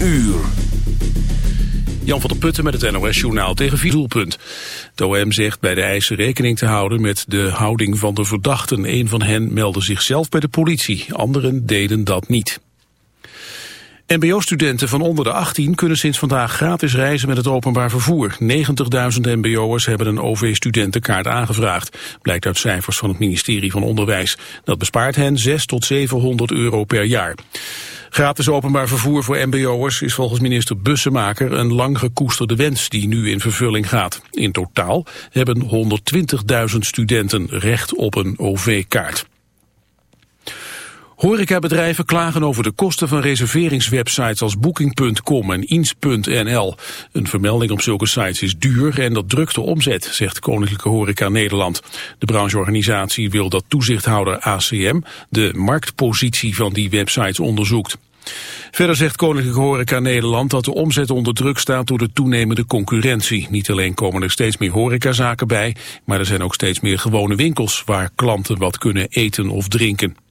uur. Jan van der Putten met het NOS-journaal tegen Vieselpunt. De OM zegt bij de eisen rekening te houden met de houding van de verdachten. Een van hen meldde zichzelf bij de politie, anderen deden dat niet. MBO-studenten van onder de 18 kunnen sinds vandaag gratis reizen met het openbaar vervoer. 90.000 MBO'ers hebben een OV-studentenkaart aangevraagd. Blijkt uit cijfers van het ministerie van Onderwijs. Dat bespaart hen 6 tot 700 euro per jaar. Gratis openbaar vervoer voor mbo'ers is volgens minister Bussemaker een lang gekoesterde wens die nu in vervulling gaat. In totaal hebben 120.000 studenten recht op een OV-kaart. Horecabedrijven klagen over de kosten van reserveringswebsites als Booking.com en Eens.nl. Een vermelding op zulke sites is duur en dat drukt de omzet, zegt Koninklijke Horeca Nederland. De brancheorganisatie wil dat toezichthouder ACM de marktpositie van die websites onderzoekt. Verder zegt Koninklijke Horeca Nederland dat de omzet onder druk staat door de toenemende concurrentie. Niet alleen komen er steeds meer horecazaken bij, maar er zijn ook steeds meer gewone winkels waar klanten wat kunnen eten of drinken.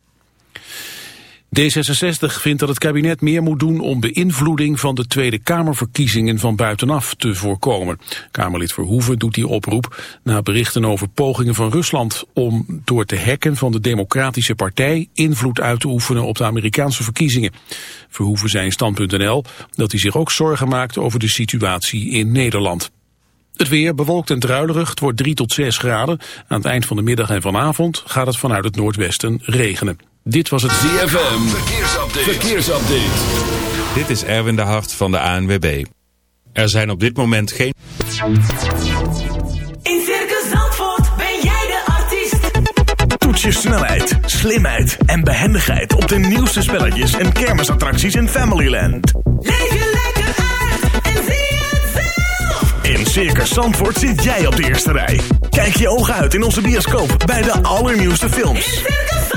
D66 vindt dat het kabinet meer moet doen om beïnvloeding van de Tweede Kamerverkiezingen van buitenaf te voorkomen. Kamerlid Verhoeven doet die oproep na berichten over pogingen van Rusland om door te hacken van de Democratische Partij invloed uit te oefenen op de Amerikaanse verkiezingen. Verhoeven zei in stand.nl dat hij zich ook zorgen maakt over de situatie in Nederland. Het weer bewolkt en druilerig, het wordt 3 tot 6 graden. Aan het eind van de middag en vanavond gaat het vanuit het noordwesten regenen. Dit was het ZFM. Verkeersupdate. Verkeersupdate. Dit is Erwin de Hart van de ANWB. Er zijn op dit moment geen... In Circus Zandvoort ben jij de artiest. Toets je snelheid, slimheid en behendigheid op de nieuwste spelletjes en kermisattracties in Familyland. Leef je lekker uit en zie het zelf. In Circus Zandvoort zit jij op de eerste rij. Kijk je ogen uit in onze bioscoop bij de allernieuwste films. In Circus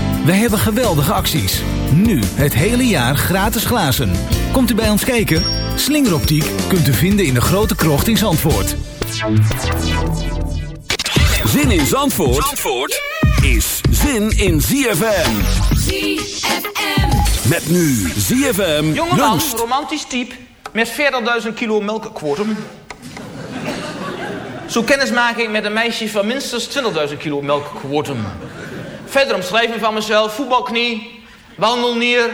Wij hebben geweldige acties. Nu het hele jaar gratis glazen. Komt u bij ons kijken? Slingeroptiek kunt u vinden in de grote krocht in Zandvoort. Zin in Zandvoort, Zandvoort is zin in ZFM. ZFM. Met nu ZFM Jongeman, romantisch type, met 40.000 kilo melkquotum. Zo kennismaking met een meisje van minstens 20.000 kilo melkquotum. Verder omschrijving van mezelf, voetbalknie, wandelnier,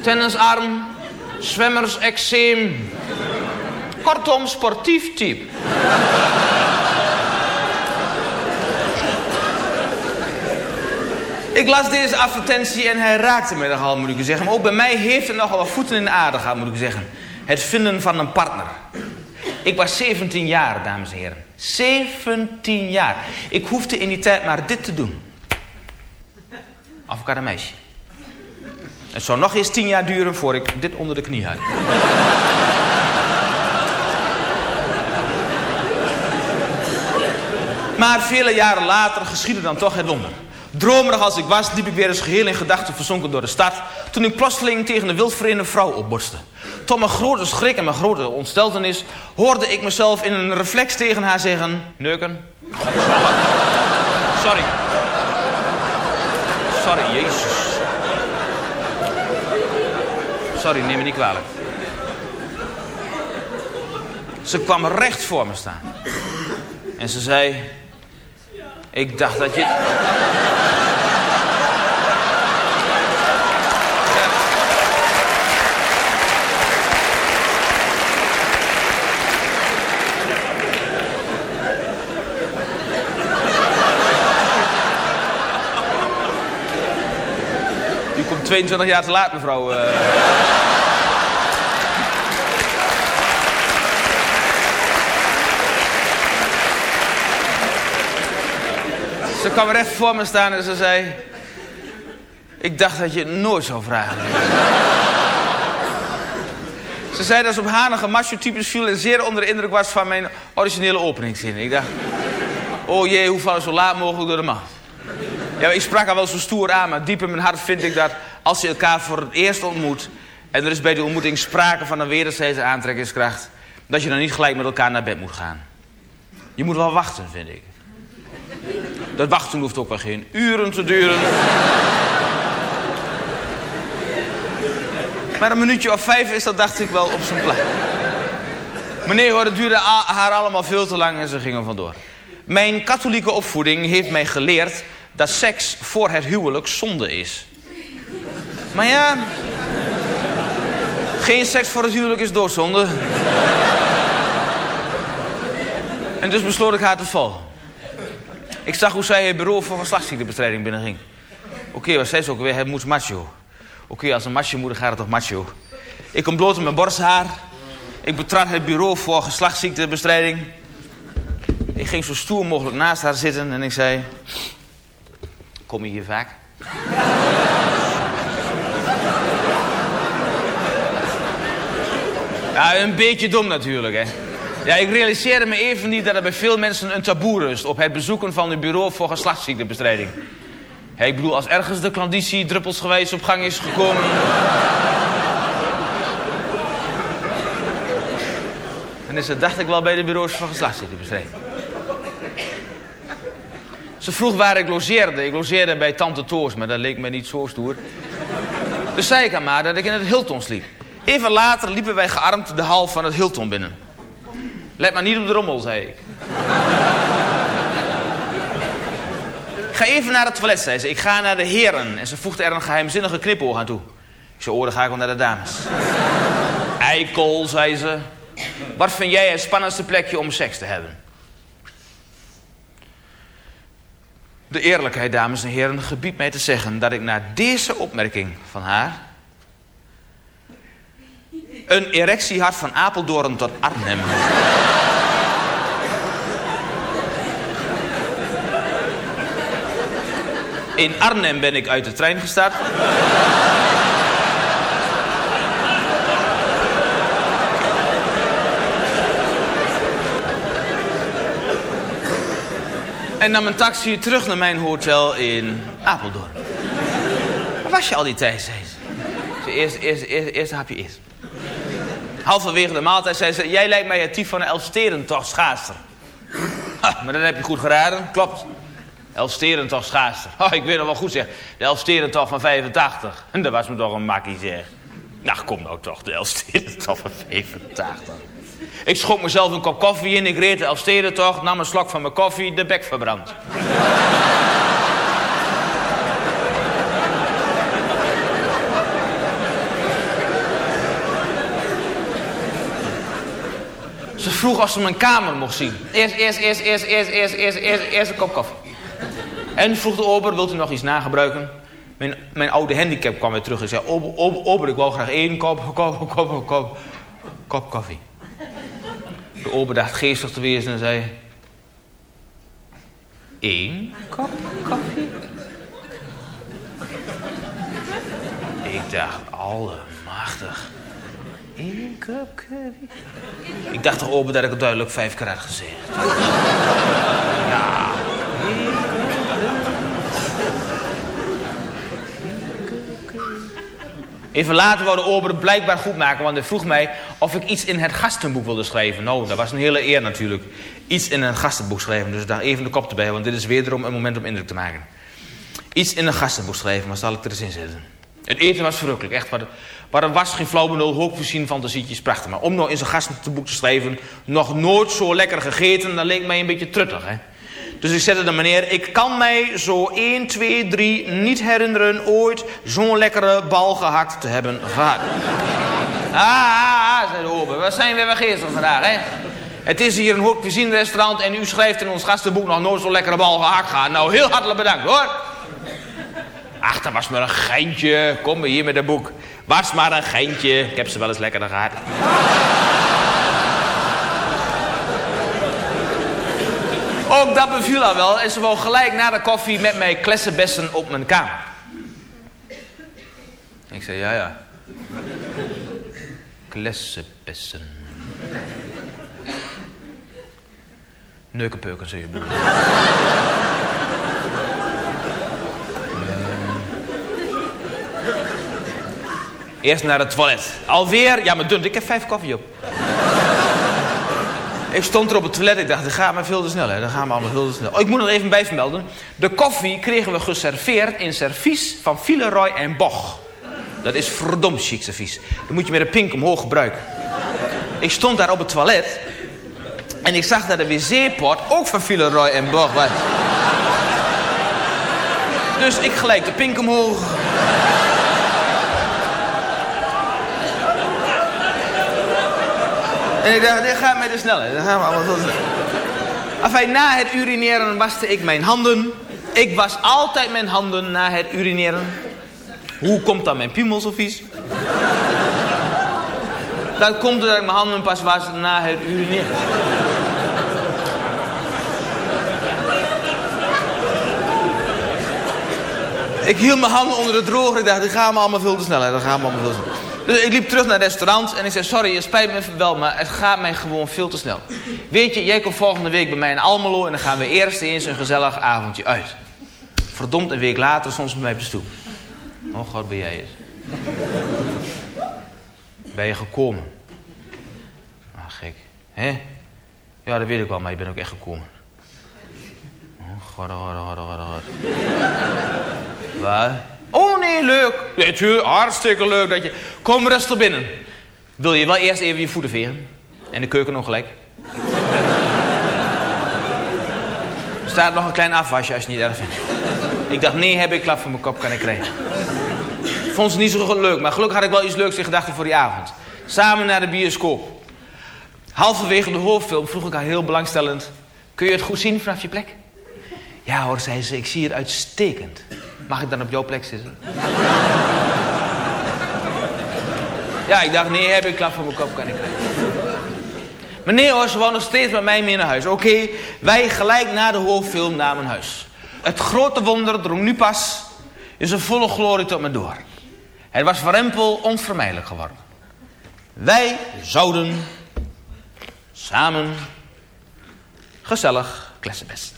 tennisarm, zwemmerseczeem. Kortom, sportief type. Ik las deze advertentie en hij raakte me nogal, moet ik zeggen. Maar ook bij mij heeft het nogal wat voeten in de aarde gehad, moet ik zeggen. Het vinden van een partner. Ik was 17 jaar, dames en heren. 17 jaar. Ik hoefde in die tijd maar dit te doen. Een meisje. Het zou nog eens 10 jaar duren voor ik dit onder de knie had. Maar vele jaren later geschiedde dan toch het wonder. Dromerig als ik was, liep ik weer eens geheel in gedachten verzonken door de stad... toen ik plotseling tegen een wildvreemde vrouw opborste. Tot mijn grote schrik en mijn grote ontsteltenis... hoorde ik mezelf in een reflex tegen haar zeggen... Neuken. Sorry. Sorry, jezus. Sorry, neem me niet kwalijk. Ze kwam recht voor me staan. En ze zei... Ik dacht dat je... 22 jaar te laat, mevrouw. eh. Ze kwam recht voor me staan en ze zei... Ik dacht dat je het nooit zou vragen. ze zei dat ze op hanige macho-types viel... en zeer onder de indruk was van mijn originele openingszin. Ik dacht... Oh jee, hoe val ik zo laat mogelijk door de man? Ja, ik sprak haar wel zo stoer aan, maar diep in mijn hart vind ik dat... als je elkaar voor het eerst ontmoet... en er is bij die ontmoeting sprake van een wederzijdse aantrekkingskracht... dat je dan niet gelijk met elkaar naar bed moet gaan. Je moet wel wachten, vind ik. Dat wachten hoeft ook wel geen uren te duren. Maar een minuutje of vijf is dat, dacht ik, wel op zijn plaats. Meneer hoor, het duurde haar allemaal veel te lang en ze gingen vandoor. Mijn katholieke opvoeding heeft mij geleerd dat seks voor het huwelijk zonde is. Maar ja, geen seks voor het huwelijk is doodzonde. En dus besloot ik haar te volgen. Ik zag hoe zij het bureau voor geslachtsziektebestrijding binnenging. Oké, wat zei ze ook weer? Het moet macho. Oké, als een macho moet, dan gaat het toch macho. Ik ontblootte mijn borsthaar. Ik betrad het bureau voor geslachtsziektebestrijding. Ik ging zo stoer mogelijk naast haar zitten en ik zei... Kom je hier vaak? Ja, een beetje dom natuurlijk, hè. Ja, ik realiseerde me even niet dat er bij veel mensen een taboe rust... op het bezoeken van het bureau voor geslachtsziektebestrijding. Ik bedoel, als ergens de klanditie druppelsgewijs op gang is gekomen... dan is het, dacht ik wel, bij de bureaus voor geslachtsziektebestrijding. Ze vroeg waar ik logeerde. Ik logeerde bij Tante Toos, maar dat leek me niet zo stoer. Dus zei ik aan haar dat ik in het Hilton sliep. Even later liepen wij gearmd de hal van het Hilton binnen. Let maar niet op de rommel, zei ik. Ga even naar het toilet, zei ze. Ik ga naar de heren. En ze voegde er een geheimzinnige knipoog aan toe. Ik zei, dan ga ik wel naar de dames. Eikel, zei ze. Wat vind jij het spannendste plekje om seks te hebben? De eerlijkheid, dames en heren, gebiedt mij te zeggen dat ik na deze opmerking van haar... een erectie had van Apeldoorn tot Arnhem. In Arnhem ben ik uit de trein gestapt. En nam een taxi terug naar mijn hotel in Apeldoorn. Waar was je al die tijd, zei ze. Eerst, eerst, eerst, eerst hapje eerst. Halverwege de maaltijd zei ze... Jij lijkt mij het type van een Elfsterentocht schaatser. Ha, maar dat heb je goed geraden. Klopt. Elfsterentocht schaatser. Oh, ik weet nog wel goed zeg. De Elfsterentocht van 85. En dat was me toch een makkie zeg. Nou, kom nou toch. De Elfsterentocht van 85. Ik schonk mezelf een kop koffie in. Ik reed de Elfsterentocht. Nam een slok van mijn koffie. De bek verbrand. Ze vroeg of ze mijn kamer mocht zien. Eerst, eerst, eerst, eerst, eerst, eerst, eerst, eerst, eerst een kop koffie. En vroeg de ober, wilt u nog iets nagebruiken? Mijn, mijn oude handicap kwam weer terug en zei... Ober, ober, ober, ik wou graag één kop, kop, kop, kop, kop koffie. De ober dacht geestig te wezen en zei... Eén kop koffie? Ik dacht, allemachtig. Eén kop koffie? Ik dacht toch, ober, dat ik het duidelijk vijf keer had gezegd. Even later wou de blijkbaar goed maken, want hij vroeg mij of ik iets in het gastenboek wilde schrijven. Nou, dat was een hele eer natuurlijk. Iets in een gastenboek schrijven, dus daar even de kop erbij, want dit is wederom een moment om indruk te maken. Iets in een gastenboek schrijven, maar zal ik er eens in zetten. Het eten was verrukkelijk, echt. Maar, er was geen flauw benul, hoogvoorzien fantasietjes, prachtig. Maar om nou in zo'n gastenboek te schrijven, nog nooit zo lekker gegeten, dat leek mij een beetje truttig, hè. Dus ik zette de meneer, ik kan mij zo 1, 2, 3 niet herinneren ooit zo'n lekkere bal gehakt te hebben gehad. Ah, ah, ah, zei de ober, wat zijn we weer geestig vandaag, hè? Het is hier een hoog restaurant en u schrijft in ons gastenboek nog nooit zo'n lekkere bal gehakt gehad. Nou, heel hartelijk bedankt, hoor. Ach, dat was maar een geintje. Kom hier met een boek. Was maar een geintje. Ik heb ze wel eens lekkerder gehad. Ook dat beviel haar wel. En ze wou gelijk na de koffie met mij klessenbessen op mijn kamer. Ik zei, ja, ja. Klessenbessen. Neukenpeuken, zul je bedoelen. Eerst naar het toilet. Alweer, ja maar dun, ik heb vijf koffie op. ik stond er op het toilet, ik dacht, dat gaat maar veel te snel, hè. Dat gaat maar allemaal veel te snel. Oh, ik moet nog even bijvermelden. De koffie kregen we geserveerd in servies van Villeroy en Boch. Dat is verdomd chic servies. Dan moet je met een pink omhoog gebruiken. Ik stond daar op het toilet. En ik zag dat de wc-pot ook van Villeroy en Boch was. Dus ik gelijk de pink omhoog. En ik dacht, dit gaat mij te snel. Dat gaan we allemaal. Enfin, na het urineren waste ik mijn handen. Ik was altijd mijn handen na het urineren. Hoe komt dan mijn piemel zo vies? Dat komt doordat ik mijn handen pas was na het urineren. Ik hield mijn handen onder de droger. Ik dacht, dit gaat me allemaal veel te snel. Dat gaat me allemaal veel te snel. Dus ik liep terug naar het restaurant en ik zei... Sorry, het spijt me wel, maar het gaat mij gewoon veel te snel. Weet je, jij komt volgende week bij mij in Almelo... en dan gaan we eerst eens een gezellig avondje uit. Verdomd, een week later soms bij mij op de stoep. Oh god, ben jij het? Ben je gekomen? Ah, gek. Hè? Ja, dat weet ik wel, maar je bent ook echt gekomen. Oh god, oh god, oh god, god, oh god. Wat? Oh nee, leuk. Ja, tuurlijk, hartstikke leuk dat je... Kom rustig binnen. Wil je wel eerst even je voeten vegen? En de keuken nog gelijk? Er staat nog een klein afwasje als je niet erg. Ik dacht, nee, heb ik klap voor mijn kop, kan ik krijgen. Vond ze niet zo leuk, maar gelukkig had ik wel iets leuks in gedachten voor die avond. Samen naar de bioscoop. Halverwege de hoofdfilm vroeg ik haar heel belangstellend... Kun je het goed zien vanaf je plek? Ja hoor, zei ze, ik zie het uitstekend. Mag ik dan op jouw plek zitten? ja, ik dacht, nee, heb ik klap voor mijn kop, kan ik krijgen. Hoor, ze wou nog steeds met mij mee naar huis. Oké, wij gelijk na de hoofdfilm naar mijn huis. Het grote wonder drong nu pas in zijn volle glorie tot me door. Het was voor Rempel onvermijdelijk geworden. Wij zouden samen gezellig klessenbesten.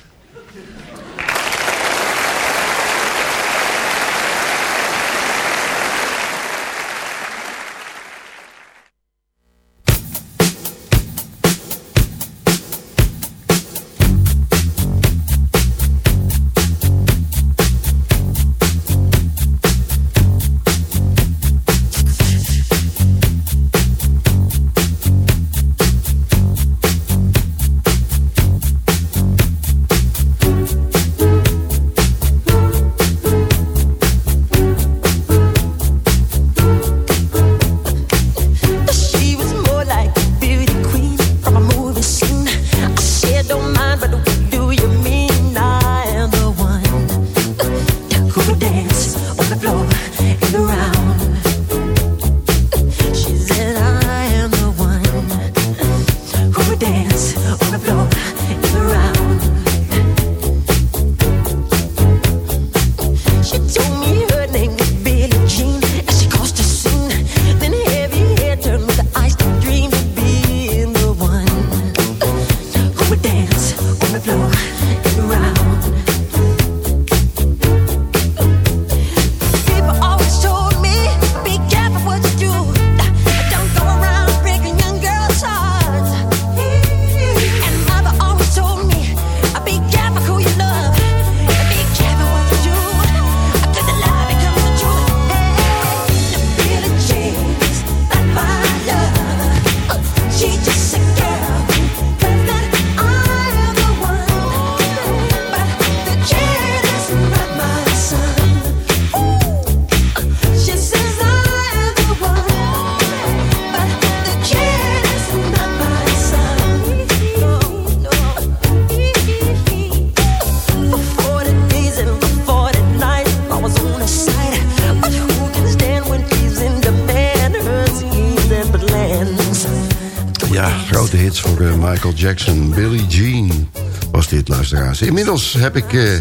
Michael Jackson. Billie Jean was dit, luisteraars. Inmiddels heb ik eh,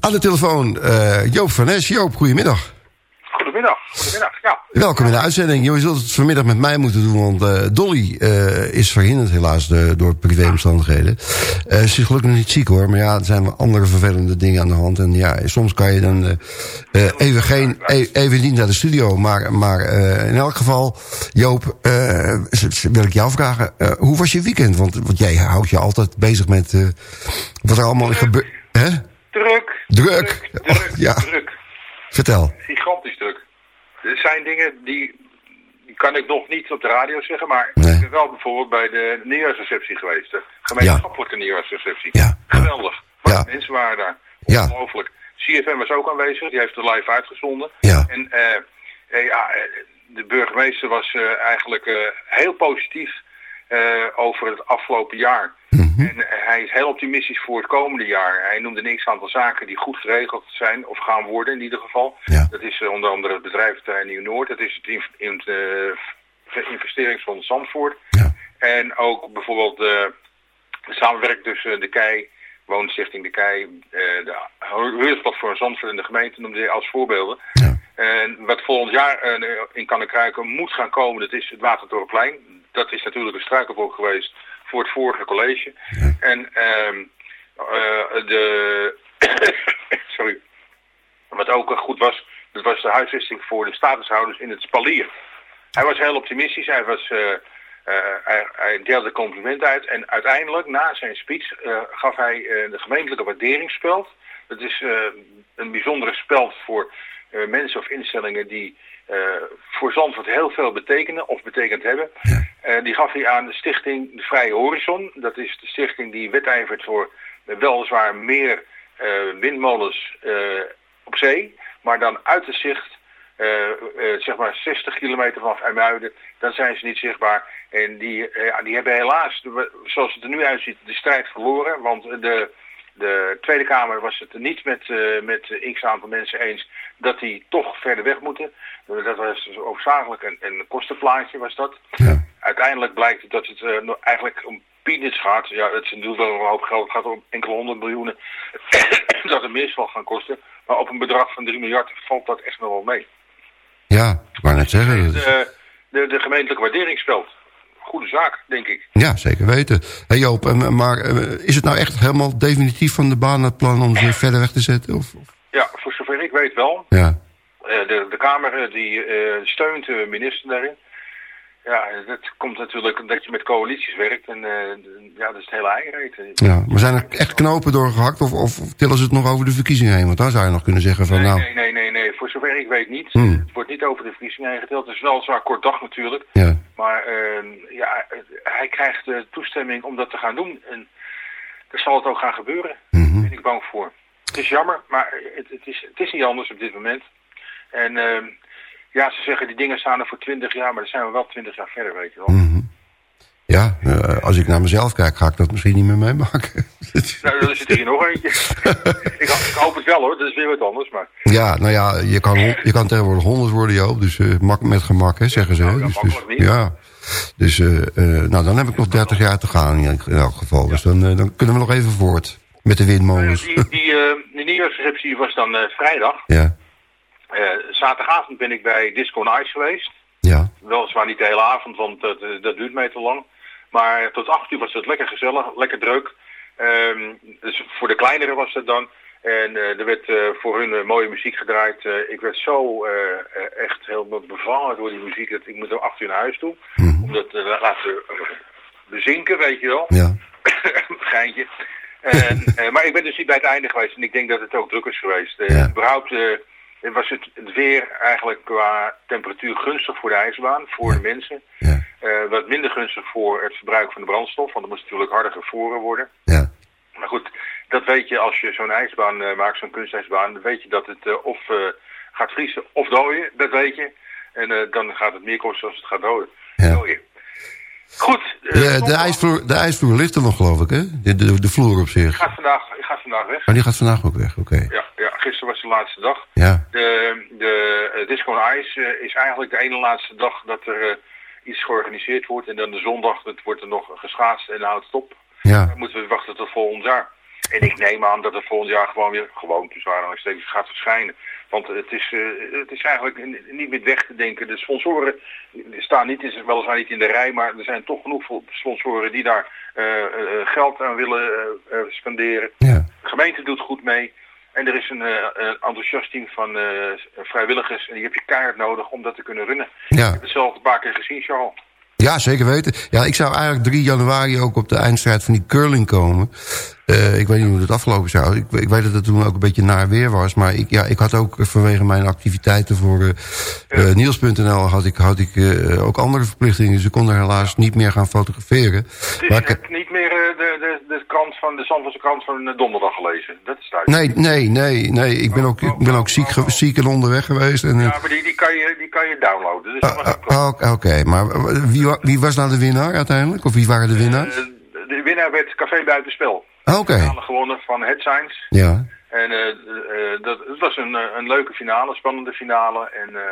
aan de telefoon eh, Joop van Nes. Joop, goedemiddag. Welkom in de uitzending. Je zult het vanmiddag met mij moeten doen, want eh, Dolly eh, is verhinderd helaas de, door privéomstandigheden. Eh ze is gelukkig nog niet ziek hoor, maar ja, er zijn wel andere vervelende dingen aan de hand. En ja, soms kan je dan even, geen, e- even niet naar de studio. Maar, maar in elk geval, Joop, wil ik jou vragen, hoe was je weekend? Want, want jij houdt je altijd bezig met wat er allemaal gebeurt. Hè? Druk, Druk. druk, Oh, ja. druk. Vertel. Gigantisch druk. Er zijn dingen die, die kan ik nog niet op de radio zeggen, maar Nee. ik ben wel bijvoorbeeld bij de nieuwjaarsreceptie geweest. De gemeenschappelijke nieuwjaarsreceptie. Ja. Geweldig. Wat Ja. mensen waren daar. Ja. Ongelooflijk. CFM was ook aanwezig, die heeft het live uitgezonden. Ja. En eh, eh, ja, eh, de burgemeester was eigenlijk heel positief over het afgelopen jaar. En hij is heel optimistisch voor het komende jaar. Hij noemde een x-aantal zaken die goed geregeld zijn, of gaan worden in ieder geval. Ja. Dat is eh, onder andere het bedrijventerrein Nieuw-Noord. Dat is het in, in, eh, investeringsfonds Zandvoort. Ja. En ook bijvoorbeeld eh, de samenwerking tussen de KEI, Woonstichting de KEI, eh, de huurplatform Zandvoort en de gemeente noemde hij als voorbeelden. Ja. En wat volgend jaar eh, in Kannekruiken moet gaan komen, dat is het Watertorenplein. Dat is natuurlijk een struikelblok geweest voor het vorige college. En ehm, eh, de... Sorry. Wat ook eh, goed was, dat was de huisvesting voor de statushouders in het Spalier. Hij was heel optimistisch, hij, was, eh, eh, hij, hij deelde complimenten uit. En uiteindelijk, na zijn speech, gaf hij de gemeentelijke waarderingsspeld. Dat is een bijzondere speld voor mensen of instellingen die voor Zandvoort heel veel betekenen of betekend hebben. Eh, die gaf hij aan de stichting De Vrije Horizon. Dat is de stichting die wedijvert voor eh, weliswaar meer eh, windmolens eh, op zee. Maar dan uit het zicht eh, eh, zeg maar 60 kilometer vanaf IJmuiden, dan zijn ze niet zichtbaar. En die, eh, ja, die hebben helaas, zoals het er nu uitziet, de strijd verloren. Want de, de Tweede Kamer was het niet met, eh met x aantal mensen eens dat die toch verder weg moeten. Eh, dat was dus hoofdzakelijk een, een kostenplaatje was dat. Ja. Uiteindelijk blijkt dat het eh, eigenlijk om peanuts gaat. Ja, het is natuurlijk wel een hoop geld. Het gaat om enkele honderd miljoenen. dat het meer zal gaan kosten. Maar op een bedrag van 3 miljard valt dat echt nog wel mee. Ja, ik wou net zeggen. dat is- De, de, de gemeentelijke waarderingsspeld. Goede zaak, denk ik. Ja, zeker weten. Hey Joop, eh, maar eh, is het nou echt helemaal definitief van de baan het plan om ze verder weg te zetten? Of, Ja, voor zover ik weet wel. Ja, Eh, de, de Kamer die steunt de minister daarin. Ja, dat komt natuurlijk omdat je met coalities werkt. En eh, ja, dat is het hele eigenheid. ja. Maar zijn er echt knopen doorgehakt of, of tillen ze het nog over de verkiezingen heen? Want dan zou je nog kunnen zeggen van Nee, nou... nee, nee, nee, nee. Voor zover ik weet niet. Hmm. Het wordt niet over de verkiezingen heen geteld. Het is wel zwaar kort dag natuurlijk. Ja, Maar eh, ja, hij krijgt de toestemming om dat te gaan doen. En dan zal het ook gaan gebeuren. Mhm. Daar ben ik bang voor. Het is jammer, maar het, het, is, het is niet anders op dit moment. En eh, ja, ze zeggen die dingen staan er voor 20 jaar, maar dan zijn we wel 20 jaar verder, weet je wel. Mhm. ja eh, als ik naar mezelf kijk, ga ik dat misschien niet meer meemaken. Nou, er zit hier nog eentje. ik, ik hoop het wel hoor, dat is weer wat anders. Maar ja, nou ja, je kan, je kan tegenwoordig honderd worden, Joop. Dus eh, mak met gemak, hè, zeggen ze. Nou, ja, dus, dus, ja. Dus eh, nou, dan heb ik nog 30 jaar te gaan in, elk geval. Dus dan, dan kunnen we nog even voort met de windmolens. die, die, die nieuwjaarsreceptie was dan vrijdag. ja, zaterdagavond ben ik bij Disco Nights geweest. ja, Weliswaar niet de hele avond, want dat, eh, dat duurt mij te lang. Maar tot acht uur was het lekker gezellig, lekker druk. Ehm, dus voor de kleinere was het dan. En eh, er werd eh, voor hun eh, mooie muziek gedraaid. Eh, ik werd zo eh, eh, echt heel bevangen door die muziek. Dat ik moet om acht uur naar huis toe. Om dat te laten eh, bezinken, weet je wel. ja. Geintje. En, eh, maar ik ben dus niet bij het einde geweest. En ik denk dat het ook druk is geweest. Eh Ja. Überhaupt eh, was het, het weer eigenlijk qua temperatuur gunstig voor de ijsbaan. Voor de mensen. Ja, Eh, wat minder gunstig voor het verbruik van de brandstof. Want er moest natuurlijk harder gevroren worden. ja, Maar goed, dat weet je als je zo'n ijsbaan eh, maakt, zo'n kunstijsbaan. Dan weet je dat het eh, of gaat vriezen of dooien. Dat weet je. En dan gaat het meer kosten als het gaat dooien. Ja. dooien. Goed. eh, De, ijsvloer, de ijsvloer ligt er nog, geloof ik, hè? De, de, de vloer op zich. gaat vandaag, gaat vandaag weg. Maar die gaat vandaag ook weg, oké. Ja, ja, gisteren was de laatste dag. Ja, De, de eh, Disco on Ice eh, is eigenlijk de ene laatste dag dat er eh, iets georganiseerd wordt. En dan de zondag het wordt er nog geschaatst en dan houdt het op. Ja. Dan moeten we wachten tot volgend jaar. En ik neem aan dat het volgend jaar gewoon weer, gewoon tussen aanhalingstekens, gaat verschijnen. Want het is, eh, het is eigenlijk niet meer weg te denken. De sponsoren staan niet, is weliswaar niet in de rij, maar er zijn toch genoeg sponsoren die daar eh, eh, geld aan willen spenderen. Ja. De gemeente doet goed mee. En er is een, een enthousiast team van vrijwilligers. En die heb je keihard nodig om dat te kunnen runnen. Ja. Ik heb het zelf een paar keer gezien, Charles. Ja, zeker weten. Ja, ik zou eigenlijk 3 januari ook op de eindstrijd van die curling komen. Eh, ik weet niet hoe het afgelopen zou. Ik, ik weet dat het toen ook een beetje naar weer was. Maar ik, ja, ik had ook vanwege mijn activiteiten voor eh eh, Niels.nl... had ik, had ik ook andere verplichtingen. Dus ik kon er helaas niet meer gaan fotograferen. Het is Maar ik, niet meer krant van de Zandvoortse krant van eh, donderdag gelezen. Dat is thuis. nee, nee, nee, nee. Ik ben ook, ik ben ook ziek, ziek en onderweg geweest. En, eh, Ja, maar die, die, kan je, die kan je downloaden. Dus dat ah, ah, Oké, maar wie, wa- wie was nou de winnaar uiteindelijk? Of wie waren de winnaars? de winnaar werd Café Buitenspel. Ah, Oké, Finale gewonnen van Het Science. ja. En eh, eh, dat, het was een, eh, een leuke finale, spannende finale. En eh,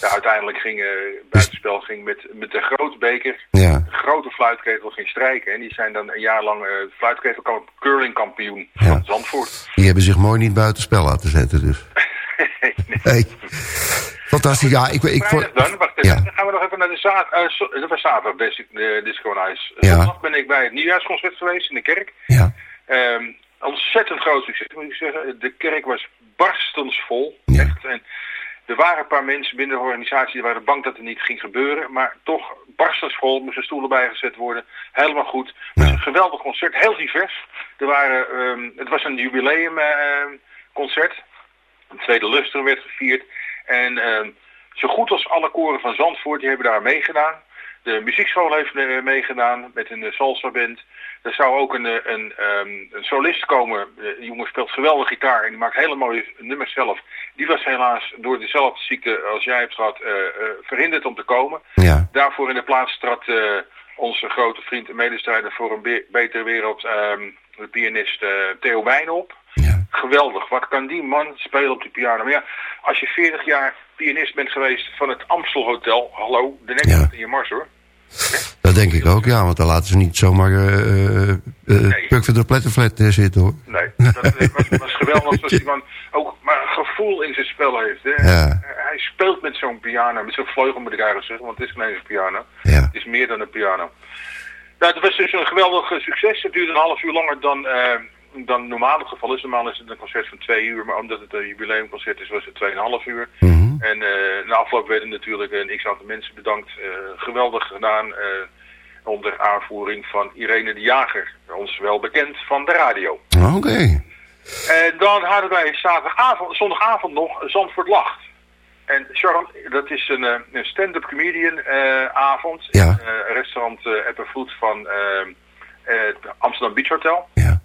ja, uiteindelijk ging eh, Buitenspel ging met, met de grote beker, Ja. de grote fluitketel ging strijken. En die zijn dan een jaar lang uh, fluitketel curlingkampioen Ja. van Zandvoort. Die hebben zich mooi niet buitenspel laten zetten dus. Nee. Fantastisch. Ja, ik, ik, dan, wacht even. Ja. Dan gaan we nog even naar de zaterdag. dat was zaterdag, eh, Disco Nice. Eh. Zondag ben ik bij het nieuwjaarsconcert geweest in de kerk. Ja. Ehm, ontzettend groot succes, moet ik zeggen. De kerk was barstensvol. Echt. En er waren een paar mensen binnen de organisatie die waren bang dat het niet ging gebeuren. Maar toch barstensvol, moesten stoelen bijgezet worden. Helemaal goed. Het was Ja. een geweldig concert, heel divers. Er waren, ehm, het was een jubileumconcert. een tweede lustrum werd gevierd. En ehm, zo goed als alle koren van Zandvoort, die hebben daar meegedaan. De muziekschool heeft eh, meegedaan met een eh, salsa band. Er zou ook een, eh, een, ehm, een solist komen. De jongen speelt geweldig gitaar en die maakt hele mooie nummers zelf. Die was helaas door dezelfde ziekte als jij hebt gehad eh, eh, verhinderd om te komen. Ja. Daarvoor in de plaats trad eh, onze grote vriend en medestrijder voor een be- betere wereld, ehm, de pianist eh, Theo Wijn op. Ja. Geweldig. Wat kan die man spelen op de piano? Maar ja, als je 40 jaar pianist bent geweest van het Amstel Hotel, hallo, de nek Ja. in je mars hoor. Dat denk ik ook, ja. Want dan laten ze niet zomaar uh, uh, Nee. Puk van de Plettenflat eh, zitten, hoor. Nee, dat eh, was, was geweldig als die man ook maar gevoel in zijn spel heeft. Hè. Ja. Eh, Hij speelt met zo'n piano, met zo'n vleugel moet ik eigenlijk zeggen, want het is geen piano. Ja. Het is meer dan een piano. Nou, het was dus een geweldig eh, succes. Het duurde een half uur langer dan, eh, dan normaal het geval is. Normaal is het een concert van twee uur, maar omdat het een jubileumconcert is, was het tweeënhalf uur. Mhm. En eh na afloop werden natuurlijk een x-aantal mensen bedankt. Eh, geweldig gedaan eh, onder aanvoering van Irene de Jager, ons wel bekend van de radio. Oké. En dan hadden wij zaterdagavond, zondagavond nog Zandvoort Lacht. En Sharon, dat is een, een stand-up comedian avond. Ja. In, restaurant uh, Eppenvloed van het Amsterdam Beach Hotel. Ja.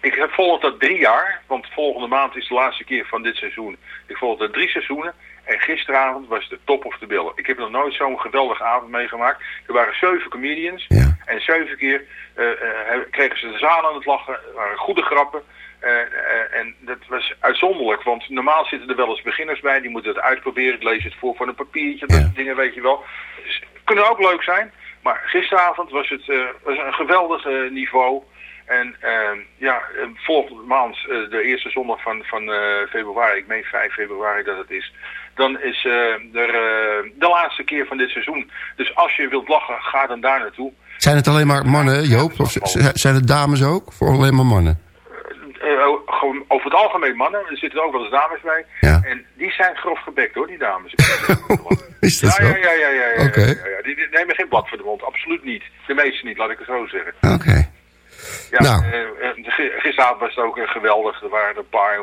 Ik volg dat drie jaar, want volgende maand is de laatste keer van dit seizoen. Ik volg dat drie seizoenen. En gisteravond was de top of the billen. Ik heb nog nooit zo'n geweldige avond meegemaakt. Er waren zeven comedians. Ja. En zeven keer eh, eh, kregen ze de zaal aan het lachen. Er waren goede grappen. Eh, en dat was uitzonderlijk, want normaal zitten er wel eens beginners bij. Die moeten het uitproberen. Ik lees het voor van een papiertje. Dat soort dingen, weet je wel. Dus, kunnen ook leuk zijn. Maar gisteravond was het was een geweldig niveau. En eh, ja, eh, volgende maand, eh, de eerste zondag van, van eh, februari, ik meen 5 februari dat het is, dan is eh, er de laatste keer van dit seizoen. Dus als je wilt lachen, ga dan daar naartoe. Zijn het alleen maar mannen, Joop? Of zijn het dames ook? Voor alleen maar mannen? Eh, gewoon over het algemeen mannen, er zitten ook wel eens dames bij. Ja. En die zijn grof gebekt hoor, die dames. Is dat ja, zo? ja, ja, ja, ja, ja, Oké. ja, ja, die nemen geen blad voor de mond, absoluut niet. De meeste niet, laat ik het zo zeggen. Oké. Ja, Nou. eh, eh, gi- gisteravond was het ook eh, geweldig. Er waren een paar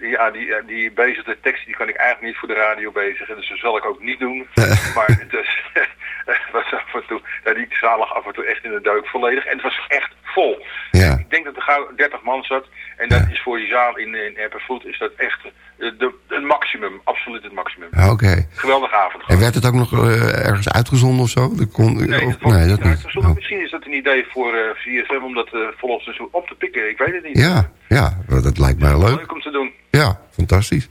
ja, die, eh, die bezige tekst die kan ik eigenlijk niet voor de radio bezigen. Dus dat zal ik ook niet doen. maar het is, het was af en toe, ja, die zaal lag af en toe echt in de deuk volledig. En het was echt vol. Ja. Ik denk dat er gauw 30 man zat. En dat is voor die zaal in, in is dat echt de, de, het maximum. Absoluut het maximum. Oké. Geweldige avond. En werd het ook nog eh, ergens uitgezonden of zo? Kon, Nee, of- dat, nee, niet dat niet. uitgezonden. Oh. Misschien is dat een idee voor VSM om dat volop seizoen op te pikken. Ik weet het niet. Ja, ja, dat lijkt mij leuk. Leuk om te doen. Ja, fantastisch.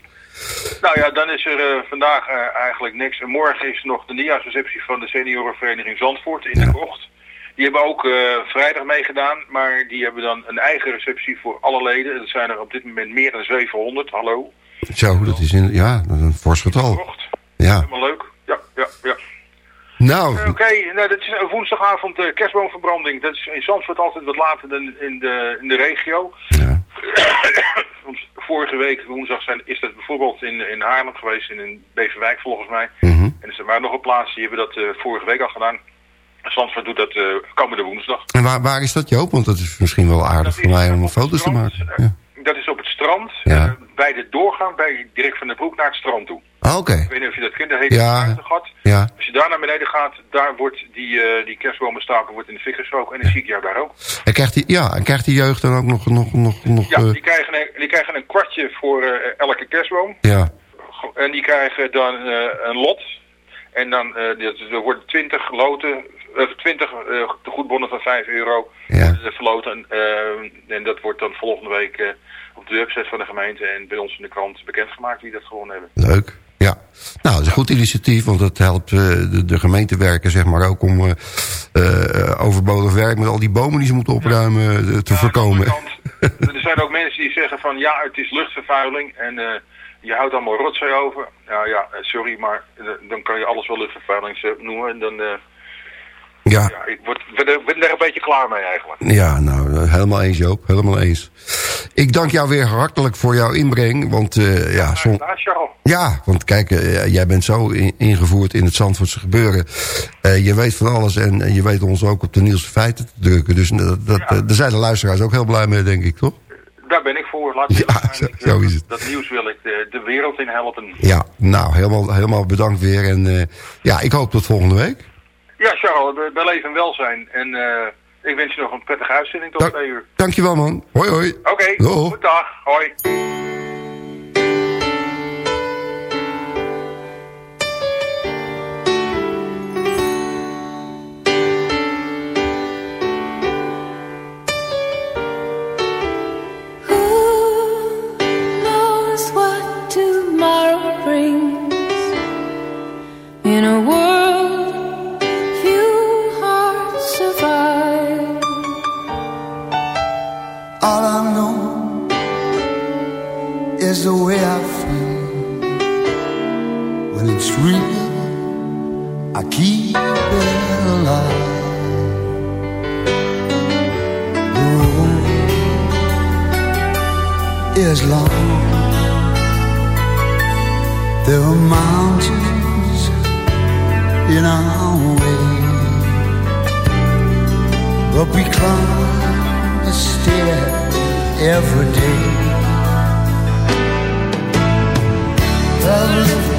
Nou ja, dan is er eh, vandaag eh, eigenlijk niks. En morgen is nog de nieuwjaarsreceptie van de seniorenvereniging Zandvoort in de krocht. Die hebben ook eh, vrijdag meegedaan, maar die hebben dan een eigen receptie voor alle leden. Dat zijn er op dit moment meer dan 700, hallo. Zo, dat is in, ja, dat is een fors getal. Ja. Helemaal leuk. Ja, ja, ja. Nou, Oké, nou, dat is een woensdagavond kerstboomverbranding. Dat is in Zandvoort altijd wat later dan in de, in de regio. Want vorige week woensdag zijn, is dat bijvoorbeeld in, in Haarlem geweest, in, in Beverwijk volgens mij. Mhm. En er waren nog een plaats, die hebben dat eh, vorige week al gedaan. Zandvoort doet dat eh, komende woensdag. en waar, waar is dat Joop? Want dat is misschien wel aardig voor mij om foto's te maken. Ja. Dat is op het strand, Ja. eh, bij de doorgang, bij Dirk van der Broek naar het strand toe. Ah, Oké. Ik weet niet of je dat heet Ja. Buitengat. Ja. Als je daar naar beneden gaat, daar wordt die, eh die kerstbomenstapel wordt in de fik gestoken. En dan zie ik jou daar ook. En krijgt die, ja, en krijgt die jeugd dan ook nog... nog, nog, nog Ja, eh, die krijgen een, die krijgen een kwartje voor eh, elke kerstboom. ja. En die krijgen dan een lot. En dan er worden 20 loten, eh, 20 eh tegoedbonnen van 5 euro Ja. er verloten. En dat wordt dan volgende week op de website van de gemeente en bij ons in de krant bekendgemaakt wie dat gewonnen hebben. Leuk. Ja, nou, dat is een goed initiatief, want dat helpt eh, de, de gemeentewerken zeg maar ook om eh, eh, overbodig werk met al die bomen die ze moeten opruimen te voorkomen. er zijn ook mensen die zeggen van ja, het is luchtvervuiling en je houdt allemaal rotzooi over. Nou ja, sorry, maar dan kan je alles wel luchtvervuiling noemen. En dan, Ja, ja, ik word, ben, er- ben er een beetje klaar mee eigenlijk. ja nou, helemaal eens Joop, helemaal eens. Ik dank jou weer hartelijk voor jouw inbreng, want eh, ja, som- Ja, want kijk, eh, jij bent zo in- ingevoerd in het Zandvoortse gebeuren. Eh, je weet van alles en, je weet ons ook op de nieuwste feiten te drukken. Dus dat, dat, daar zijn de luisteraars ook heel blij mee, denk ik, toch? Daar ben ik voor. Laat Ja, zo- zo is het. Dat nieuws wil ik de, de wereld in helpen. Ja, nou, helemaal, helemaal bedankt weer. En ja, ik hoop tot volgende week. Ja, Charles, bij- bij leven en welzijn. En eh, ik wens je nog een prettige uitzending tot Dank- twee uur. Dankjewel, man. Hoi, hoi. Oké, goed dag. Hoi. Who knows what tomorrow brings? In a world All I know is the way I feel when it's real. I keep it alive. The road is long. There are mountains in our way, but we climb I stare every day. I've lived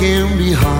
can be hard.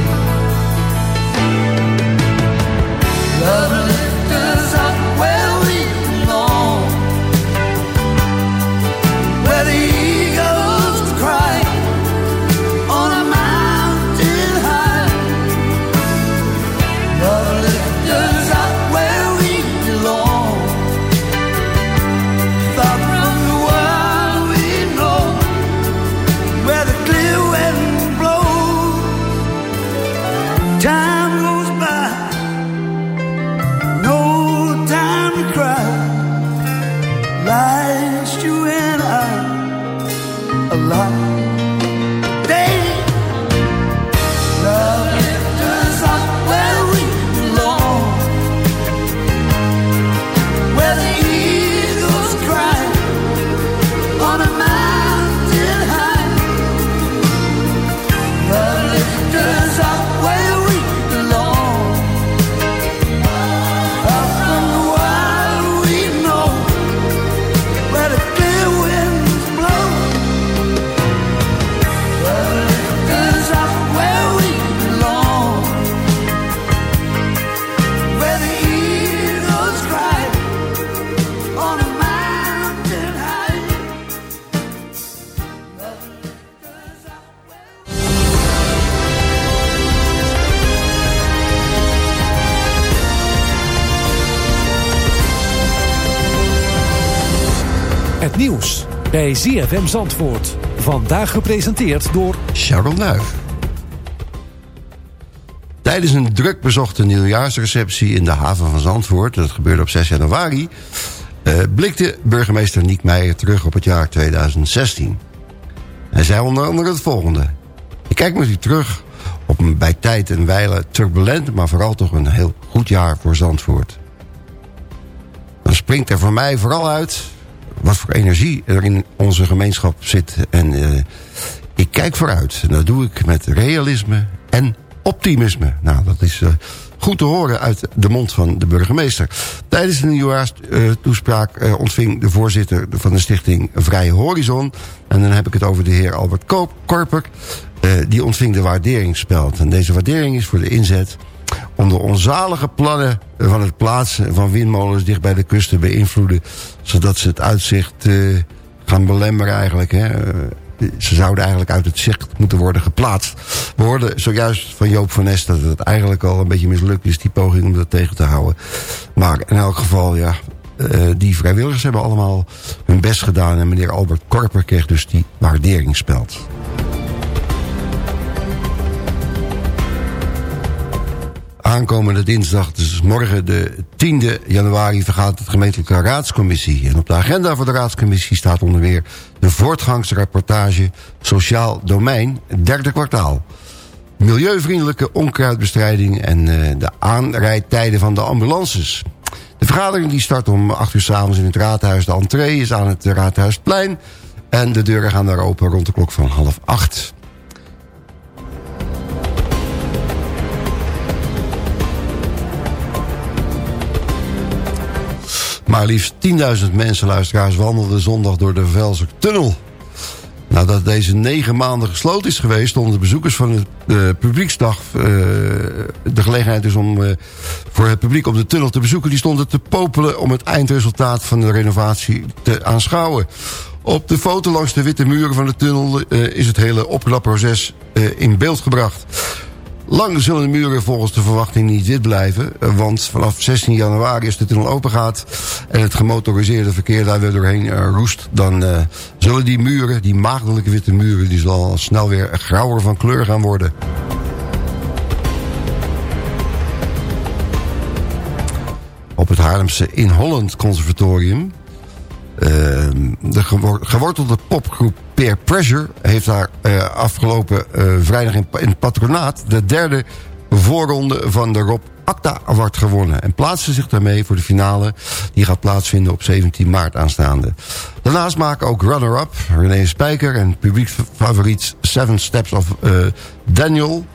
Bij ZFM Zandvoort. Vandaag gepresenteerd door Cheryl Nuif. Tijdens een druk bezochte nieuwjaarsreceptie in de haven van Zandvoort... dat gebeurde op 6 januari... eh, blikte burgemeester Niek Meijer terug op het jaar 2016. Hij zei onder andere het volgende. Ik kijk met u terug op een bij tijd en wijle turbulent... maar vooral toch een heel goed jaar voor Zandvoort. Dan springt er voor mij vooral uit wat voor energie er in onze gemeenschap zit. En eh, ik kijk vooruit. En dat doe ik met realisme en optimisme. Nou, dat is eh, goed te horen uit de mond van de burgemeester. Tijdens de nieuwjaarstoespraak eh, ontving de voorzitter van de stichting Vrije Horizon... en dan heb ik het over de heer Albert Koop, Korper... die ontving de waarderingsspeld. En deze waardering is voor de inzet om de onzalige plannen van het plaatsen van windmolens dicht bij de kust te beïnvloeden. Zodat ze het uitzicht eh, gaan belemmeren eigenlijk. Hè. Eh, ze zouden eigenlijk uit het zicht moeten worden geplaatst. We hoorden zojuist van Joop van Nest dat het eigenlijk al een beetje mislukt is, die poging om dat tegen te houden. Maar in elk geval, ja, eh, die vrijwilligers hebben allemaal hun best gedaan. En meneer Albert Korper kreeg dus die waarderingsspeld. Aankomende dinsdag, dus morgen de 10e januari... vergaat het gemeentelijke raadscommissie. En op de agenda voor de raadscommissie staat onder meer... de voortgangsrapportage Sociaal Domein, derde kwartaal. Milieuvriendelijke onkruidbestrijding... en eh, de aanrijdtijden van de ambulances. De vergadering die start om 8 uur s'avonds in het raadhuis. De entree is aan het raadhuisplein. En de deuren gaan daar open rond de klok van half acht. Maar liefst 10.000 mensen, luisteraars, wandelden zondag door de Velser Tunnel. Nadat deze negen maanden gesloten is geweest... stonden de bezoekers van de uh, publieksdag... Uh, de gelegenheid dus om uh, voor het publiek om de tunnel te bezoeken... die stonden te popelen om het eindresultaat van de renovatie te aanschouwen. Op de foto langs de witte muren van de tunnel... is het hele opknapproces in beeld gebracht. Lang zullen de muren volgens de verwachting niet wit blijven. Want vanaf 16 januari als de tunnel open gaat... en het gemotoriseerde verkeer daar weer doorheen uh, roest... dan uh, zullen die muren, die maagdelijke witte muren... die zullen al snel weer grauwer van kleur gaan worden. Op het Haarlemse In Holland Conservatorium... Uh, de gewortelde popgroep Peer Pressure heeft daar uh, afgelopen uh, vrijdag in, in het patronaat... de derde voorronde van de Rob Acta Award gewonnen. En plaatste zich daarmee voor de finale. Die gaat plaatsvinden op 17 maart aanstaande. Daarnaast maken ook runner-up René Spijker en publiekfavoriet Seven Steps of Daniel...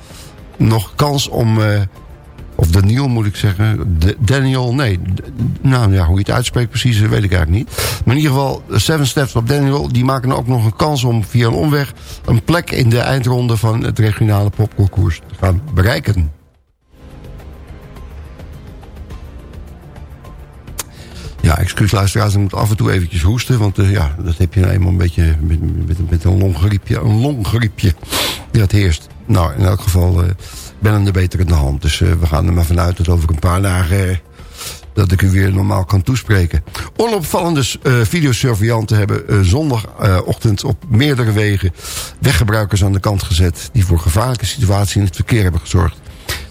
nog kans om of Daniel moet ik zeggen. De, Daniel, nee. Nou ja, hoe je het uitspreekt precies, weet ik eigenlijk niet. Maar in ieder geval, Seven Steps op Daniel... die maken ook nog een kans om via een omweg... een plek in de eindronde van het regionale popconcours te gaan bereiken. Ja, excuus luisteraars, ik moet af en toe eventjes hoesten... want uh, ja, dat heb je nou eenmaal een beetje met, met, met een longgriepje. Een longgriepje, dat heerst. Nou, in elk geval... Uh, er beter in de hand. Dus uh, we gaan er maar vanuit dat over een paar dagen... Uh, dat ik u weer normaal kan toespreken. Onopvallende uh, videosurveillanten hebben zondagochtend op meerdere wegen... weggebruikers aan de kant gezet... die voor gevaarlijke situaties in het verkeer hebben gezorgd.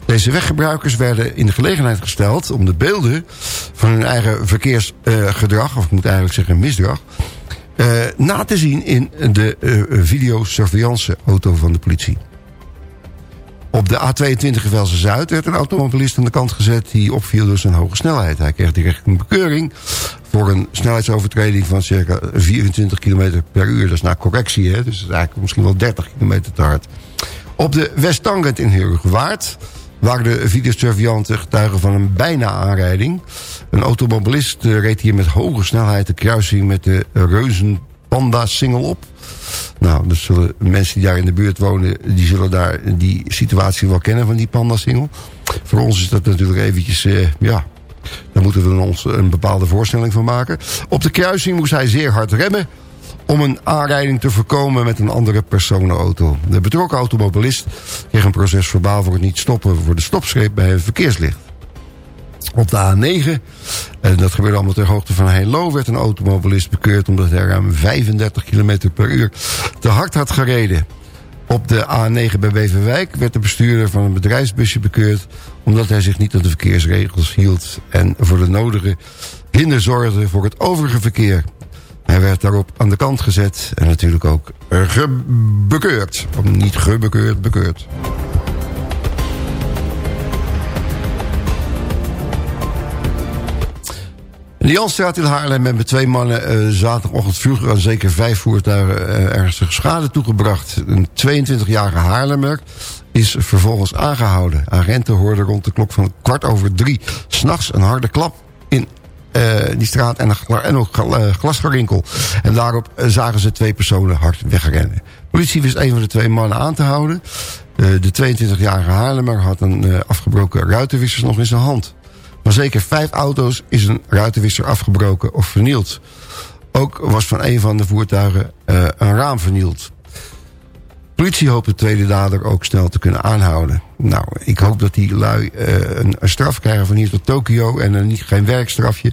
Deze weggebruikers werden in de gelegenheid gesteld om de beelden van hun eigen verkeersgedrag, of ik moet eigenlijk zeggen misdrag, eh, na te zien in de eh, videosurveillance auto van de politie. Op de A22 Velsen Zuid werd een automobilist aan de kant gezet... die opviel door zijn hoge snelheid. Hij kreeg direct een bekeuring voor een snelheidsovertreding van circa 24 km per uur. Dat is naar correctie, hè? dus eigenlijk misschien wel 30 km te hard. Op de Westtangent in Heerhugowaard waren de videosurveillanten getuigen van een bijna aanrijding. Een automobilist eh, reed hier met hoge snelheid de kruising met de Reuzen Panda Single op. Nou, dus mensen die daar in de buurt wonen... die zullen daar die situatie wel kennen van die Panda Single. Voor ons is dat natuurlijk eventjes, eh, ja... Daar moeten we ons een bepaalde voorstelling van maken. Op de kruising moest hij zeer hard remmen om een aanrijding te voorkomen met een andere personenauto. De betrokken automobilist kreeg een proces verbaal voor het niet stoppen voor de stopstreep bij een verkeerslicht. Op de A9, en dat gebeurde allemaal ter hoogte van Heilo... werd een automobilist bekeurd omdat hij ruim 35 km per uur te hard had gereden. Op de A9 bij Beverwijk werd de bestuurder van een bedrijfsbusje bekeurd... omdat hij zich niet aan de verkeersregels hield... en voor de nodige hinder zorgde voor het overige verkeer. Hij werd daarop aan de kant gezet en natuurlijk ook gebekeurd. Of niet gebekeurd, bekeurd. De Janstraat in Haarlem hebben twee mannen uh, zaterdagochtend vroeger aan zeker vijf voertuigen uh, ernstige schade toegebracht. Een 22-jarige Haarlemmer is vervolgens aangehouden. Agenten hoorden rond de klok van kwart over drie s'nachts een harde klap in uh, die straat en, een, en ook glasgerinkel. En daarop zagen ze twee personen hard wegrennen. Politie wist een van de twee mannen aan te houden. de 22-jarige Haarlemmer had een afgebroken ruitenwissers nog in zijn hand. Van zeker vijf auto's is een ruitenwisser afgebroken of vernield. Ook was van een van de voertuigen uh, een raam vernield. Politie hoopt de tweede dader ook snel te kunnen aanhouden. Nou, ik hoop dat die lui uh, een, straf krijgen van hier tot Tokio... en een, geen werkstrafje...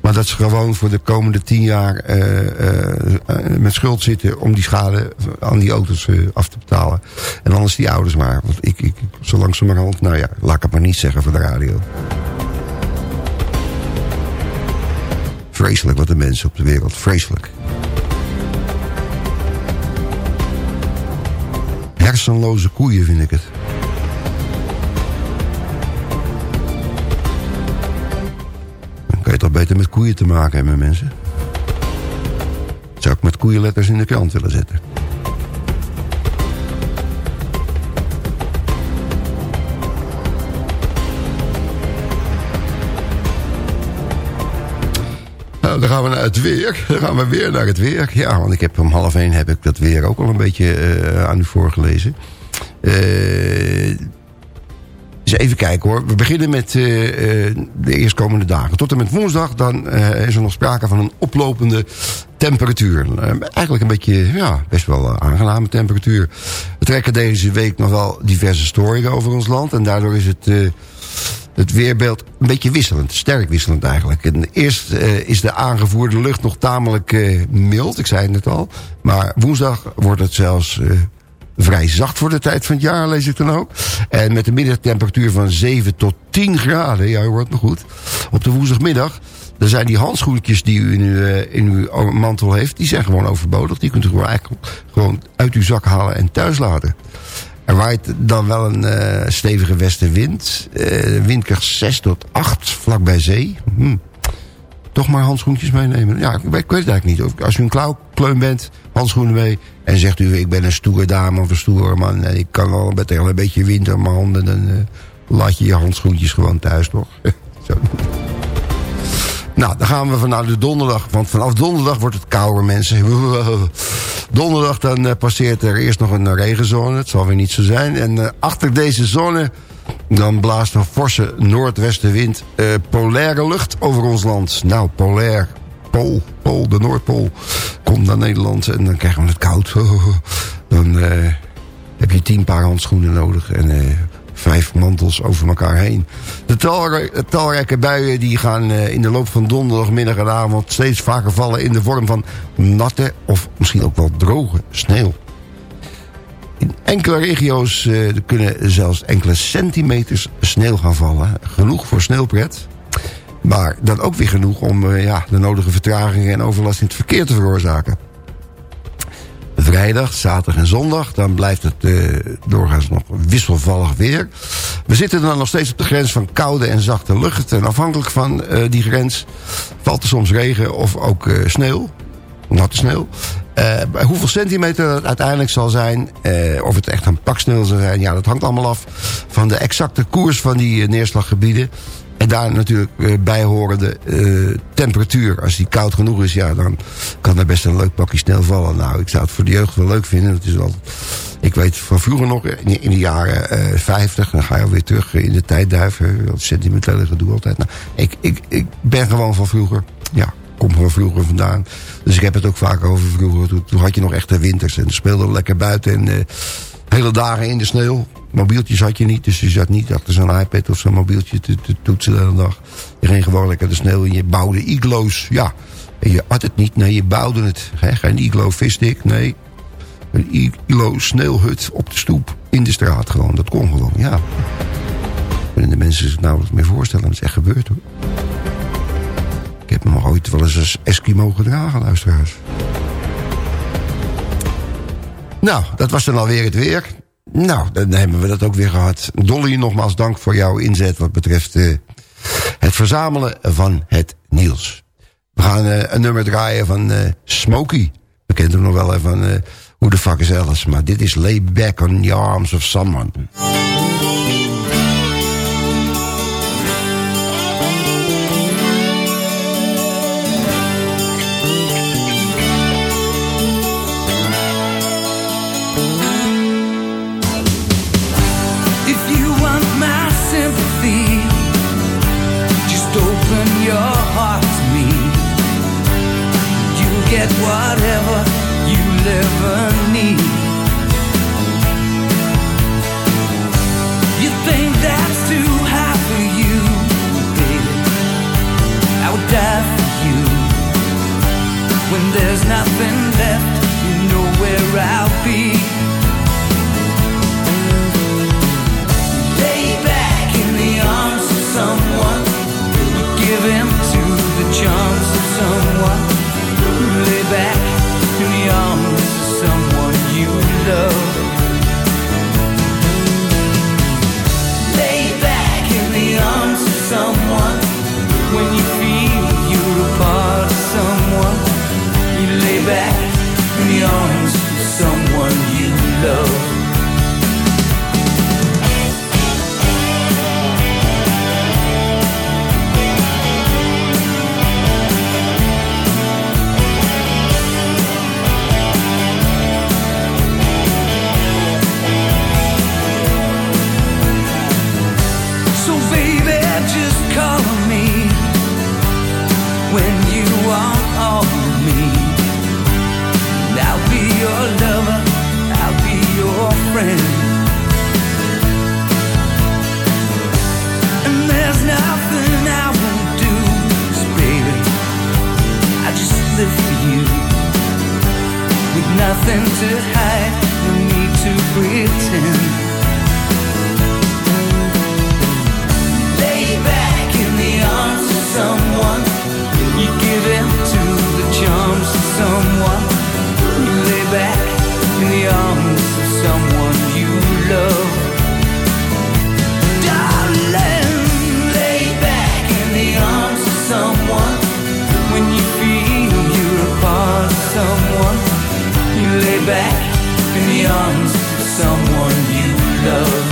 maar dat ze gewoon voor de komende tien jaar uh, met schuld zitten... om die schade aan die auto's af te betalen. En anders die ouders maar. Want ik, ik zo langzamerhand... nou ja, laat ik het maar niet zeggen voor de radio. Vreselijk wat de mensen op de wereld. Vreselijk. Hersenloze koeien vind ik het. Dan kan je toch beter met koeien te maken hebben, mensen. Zou ik met koeienletters in de krant willen zetten. Nou, dan gaan we naar het weer. Dan gaan we weer naar het weer. Ja, want ik heb om half één heb ik dat weer ook al een beetje uh, aan u voorgelezen. Uh, eens even kijken hoor. We beginnen met uh, de eerstkomende dagen. Tot en met woensdag dan is er nog sprake van een oplopende temperatuur. eigenlijk een beetje, ja, best wel aangename temperatuur. We trekken deze week nog wel diverse storingen over ons land. En daardoor is het het weerbeeld een beetje wisselend. Sterk wisselend eigenlijk. En eerst uh, is de aangevoerde lucht nog tamelijk uh, mild. Ik zei het al. Maar woensdag wordt het zelfs uh, vrij zacht voor de tijd van het jaar, lees ik dan ook. En met een middagtemperatuur van 7 tot 10 graden. Ja, u hoort me goed. Op de woensdagmiddag. Dan zijn die handschoentjes die u in uw, in uw mantel heeft... die zijn gewoon overbodig. Die kunt u gewoon eigenlijk gewoon uit uw zak halen en thuis laten. Er waait dan wel een uh, stevige westenwind. Uh, windkracht 6 tot 8, vlakbij zee. Hm. Toch maar handschoentjes meenemen. Ja, ik, weet het eigenlijk niet. Als u een klauwkleun bent, handschoenen mee. En zegt u, ik ben een stoere dame of een stoere man. En ik kan wel met een beetje wind aan mijn handen. Dan uh, laat je je handschoentjes gewoon thuis, toch? Zo. Nou, dan gaan we vanuit de donderdag. Want vanaf donderdag wordt het kouder, mensen. donderdag dan uh, passeert er eerst nog een regenzone. Het zal weer niet zo zijn. En uh, achter deze zone... dan blaast een forse noordwestenwind... Uh, polaire lucht over ons land. Nou, polair. Pool, Pool, de Noordpool. Komt naar Nederland en dan krijgen we het koud. dan heb je tien paar handschoenen nodig. En vijf mantels over elkaar heen. De talrijke buien die gaan eh, in de loop van donderdagmiddag en avond steeds vaker vallen in de vorm van natte of misschien ook wel droge sneeuw. in enkele regio's eh, kunnen zelfs enkele centimeters sneeuw gaan vallen. Genoeg voor sneeuwpret. Maar dan ook weer genoeg om eh, ja, de nodige vertragingen en overlast in het verkeer te veroorzaken. Vrijdag, zaterdag en zondag, dan blijft het eh, doorgaans nog wisselvallig weer. We zitten dan nog steeds op de grens van koude en zachte lucht. En afhankelijk van eh, die grens valt er soms regen of ook eh, sneeuw. Natte sneeuw. Hoeveel centimeter het uiteindelijk zal zijn, of het echt een pak sneeuw zal zijn... ja, dat hangt allemaal af van de exacte koers van die neerslaggebieden. En daar natuurlijk eh, bijhorende eh, temperatuur. Als die koud genoeg is, ja, dan kan er best een leuk bakje sneeuw vallen. Nou, ik zou het voor de jeugd wel leuk vinden. Dat is wel, ik weet van vroeger nog, in, de jaren eh 50... dan ga je alweer terug in de tijdduif. Dat sentimentele gedoe altijd. Nou, ik, ik, ik ben gewoon van vroeger. Ja, kom van vroeger vandaan. Dus ik heb het ook vaak over vroeger. Toen, had je nog echte winters en speelde lekker buiten. En eh, hele dagen in de sneeuw. Mobieltjes had je niet, dus je zat niet achter zo'n iPad of zo'n mobieltje te, toetsen de hele dag. Je ging gewoon lekker de sneeuw in. Je bouwde iglo's, ja. En je had het niet, nee, je bouwde het. Hè? Geen iglo visstick, nee. Een iglo sneeuwhut op de stoep in de straat gewoon. Dat kon gewoon, ja. Kunnen de mensen zich nauwelijks meer voorstellen. Dat is echt gebeurd hoor. Ik heb me ooit wel eens als Eskimo gedragen, luisteraars. Nou, dat was dan alweer het weer. Nou, dan hebben we dat ook weer gehad. Dolly, nogmaals dank voor jouw inzet wat betreft eh, het verzamelen van het nieuws. We gaan eh, een nummer draaien van eh, Smokey. We kent hem nog wel even van Who the Fuck is Alice. Maar dit is Lay Back on the Arms of Someone. Get whatever you'll ever need. You think that's too high for you, baby? I would die for you. When there's nothing left, you know where I'll be. Lay back in the arms of someone. You give in to the charms of someone. Lay back in the arms of someone you love. Lay back in the arms of someone. When you feel you're a part of someone, you lay back in the arms of someone you love. Nothing I won't baby, I just live for you. With nothing to hide, no need to pretend. Lay back in the arms of someone. You give in to the charms of someone. You lay back in the arms of someone you love. Someone, you lay back in the arms of someone you love.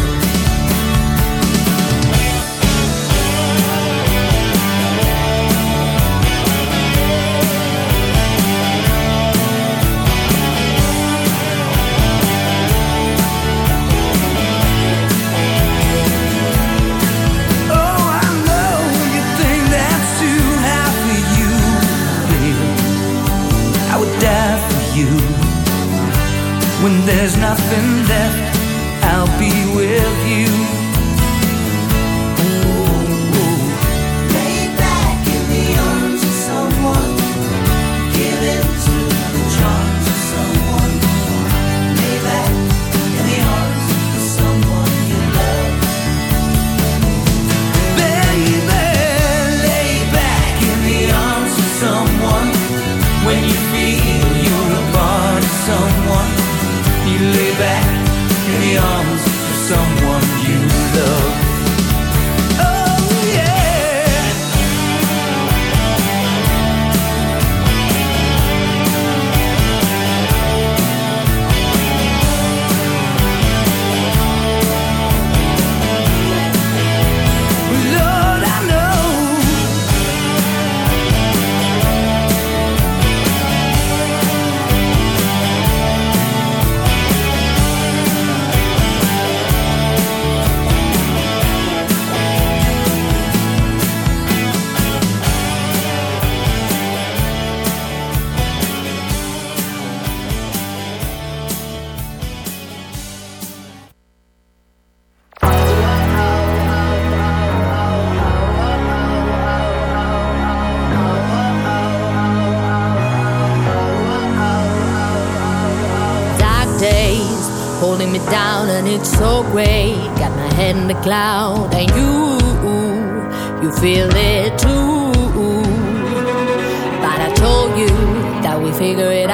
There's nothing left,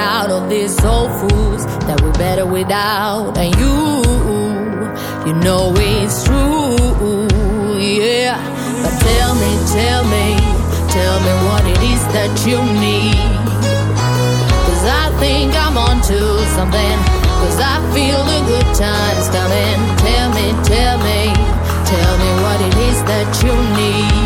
out on these old fools that we're better without. And you, you know it's true, yeah. But tell me, tell me, tell me what it is that you need. Cause I think I'm onto something. Cause I feel the good times coming. Tell me, tell me, tell me what it is that you need.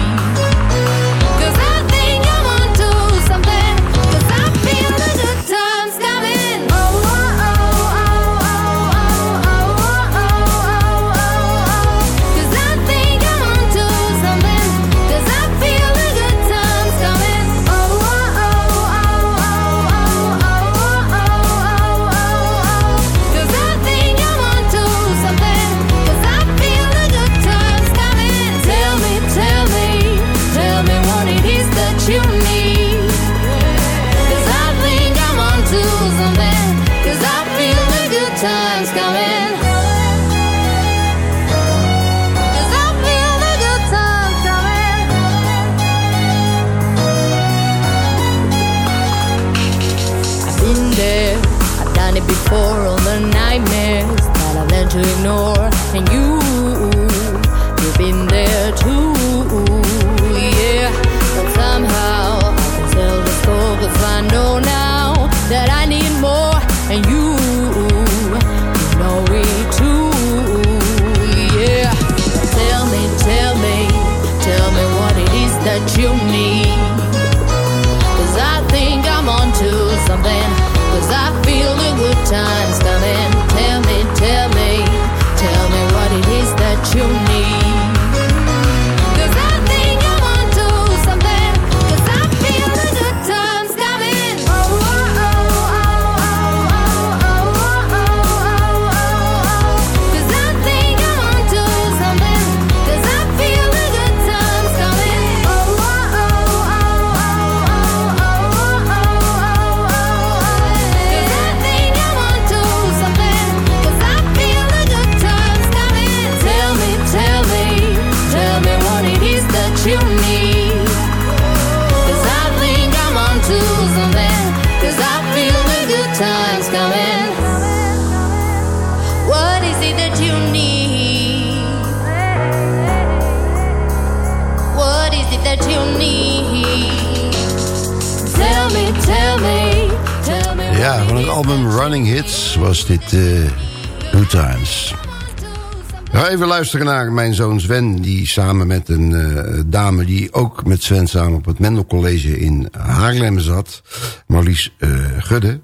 Gaan even luisteren naar mijn zoon Sven... die samen met een eh, dame die ook met Sven samen... op het Mendel College in Haarlem zat. Marlies eh, Gudde.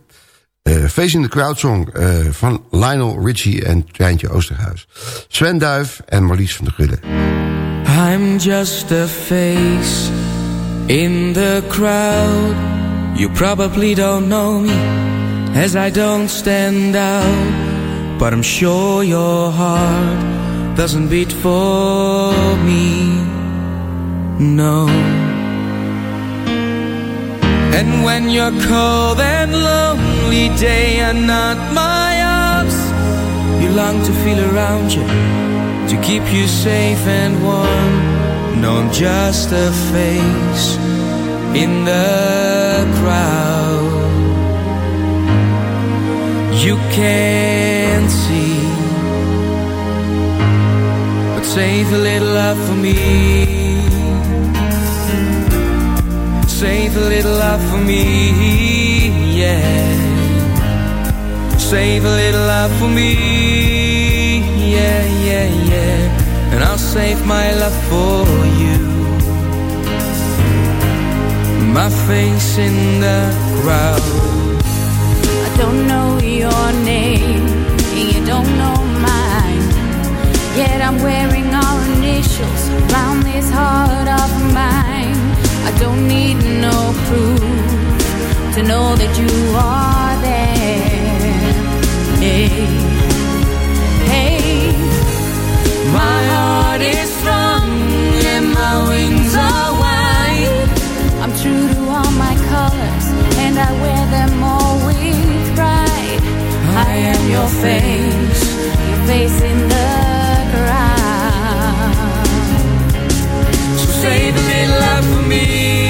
Face in the Crowd Song van Lionel Richie en Treintje Oosterhuis. Sven Duif en Marlies van der Gudde. I'm just a face in the crowd. You probably don't know me as I don't stand out. But I'm sure your heart doesn't beat for me. No. And when you're cold and lonely day and not my arms, you long to feel around you to keep you safe and warm. No, I'm just a face in the crowd. You can't save a little love for me. Save a little love for me, yeah. Save a little love for me, yeah, yeah, yeah. And I'll save my love for you. My face in the crowd. I don't know your name, and you don't know. Yet I'm wearing our initials around this heart of mine. I don't need no proof to know that you are there. Hey, hey, My heart is strong and my wings are wide. I'm true to all my colors, and I wear them all with pride. I am your face Just save a little life for me.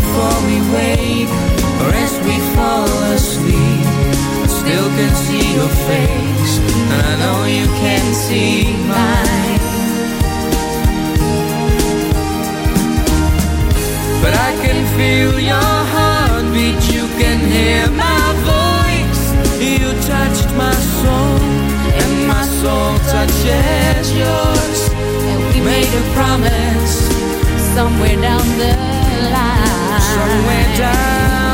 Before we wake or as we fall asleep, I still can see your face, and I know you can see mine. But I can feel your heartbeat, you can hear my voice. You touched my soul, and my soul touches yours. And we made a promise somewhere down the line. Somewhere down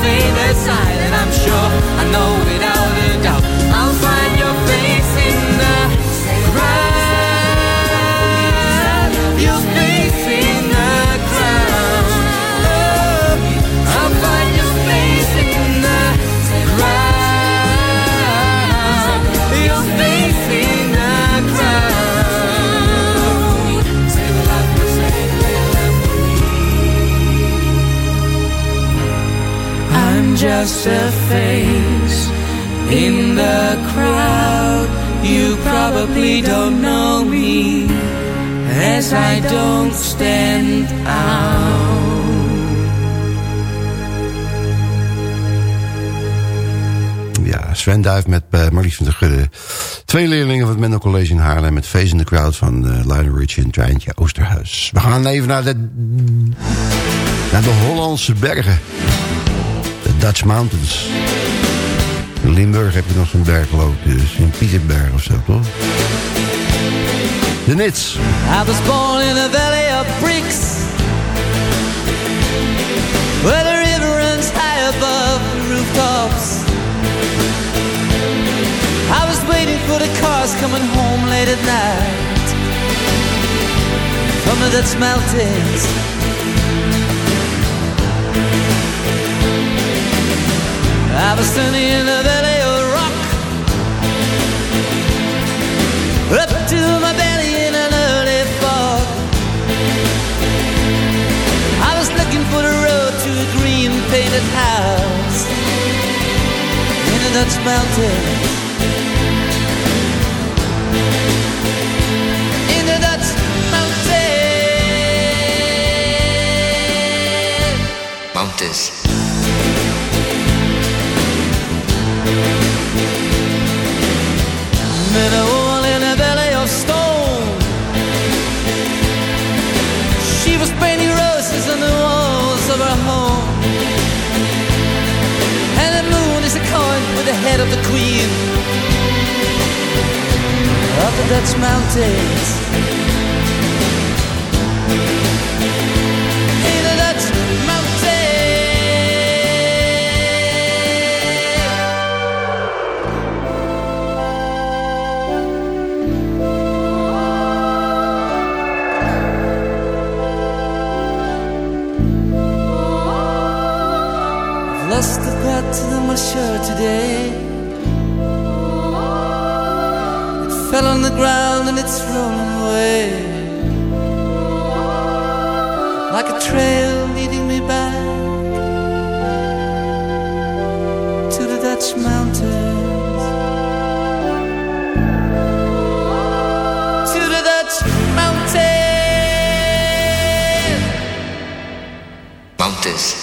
put my faith aside. And I'm sure I know in the crowd. You probably don't know me as I don't stand out. Ja, Sven Duif met uh, Marlies van der Gudde. Twee leerlingen van het Menno College in Haarlem... met Face in the Crowd van uh, Lionel Richie en Treintje Oosterhuis. We gaan even naar de, naar de Hollandse bergen. Dutch Mountains. In Limburg heb je nog zo'n berg geloof ik. Dus in Pieterberg of zo, toch? De Nits. I was born in a valley of bricks Where the river runs high above the rooftops I was waiting for the cars coming home late at night From the Dutch mountains I was standing in a valley of rock. Up to my belly in an early fog. I was looking for the road to a green painted house. In the Dutch mountains. In the Dutch mountains. Mountains. Met a woman in a belly of stone. She was painting roses on the walls of her home. And the moon is a coin with the head of the queen. Of the Dutch mountains lost the pattern on my shirt today. It fell on the ground and it's rolling away. Like a trail leading me back to the Dutch mountains. To the Dutch mountains. Mountains.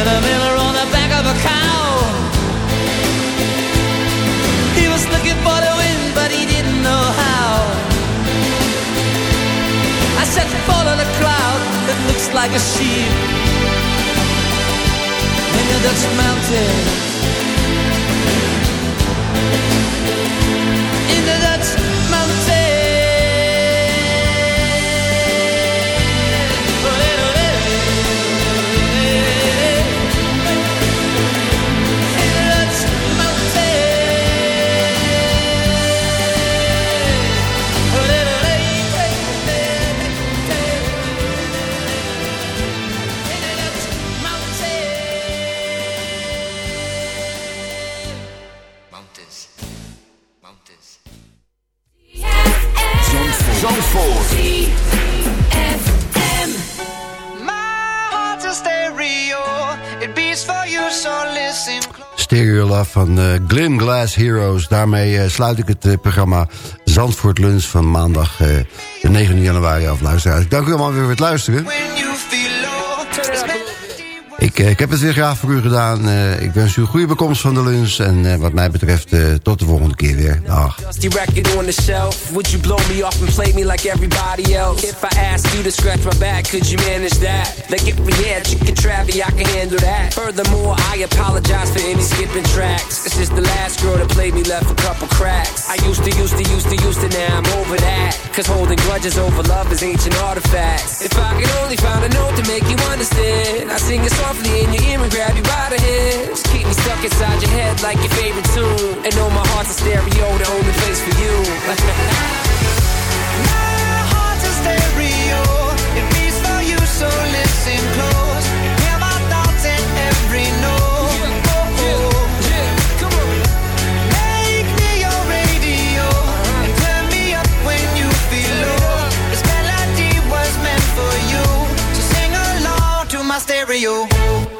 Met a miller on the back of a cow. He was looking for the wind, but he didn't know how. I said, follow the cloud that looks like a sheep in the Dutch mountains. In the Dutch van eh, Glim Glass Heroes. Daarmee eh, sluit ik het eh, programma Zandvoort Lunch van maandag de 9 januari af. Luisteraars, dank u allemaal weer voor het luisteren. Ik, eh, ik heb het weer graag voor u gedaan. Eh, ik wens u een goede bekomst van de lunch. En eh, wat mij betreft tot de volgende keer weer. Dag. Over love is ancient artifacts. If I could only find a note to make you understand, I sing it softly in your ear and grab you by the. Just keep me stuck inside your head like your favorite tune. And know my heart's a stereo, the only place for you. stereo.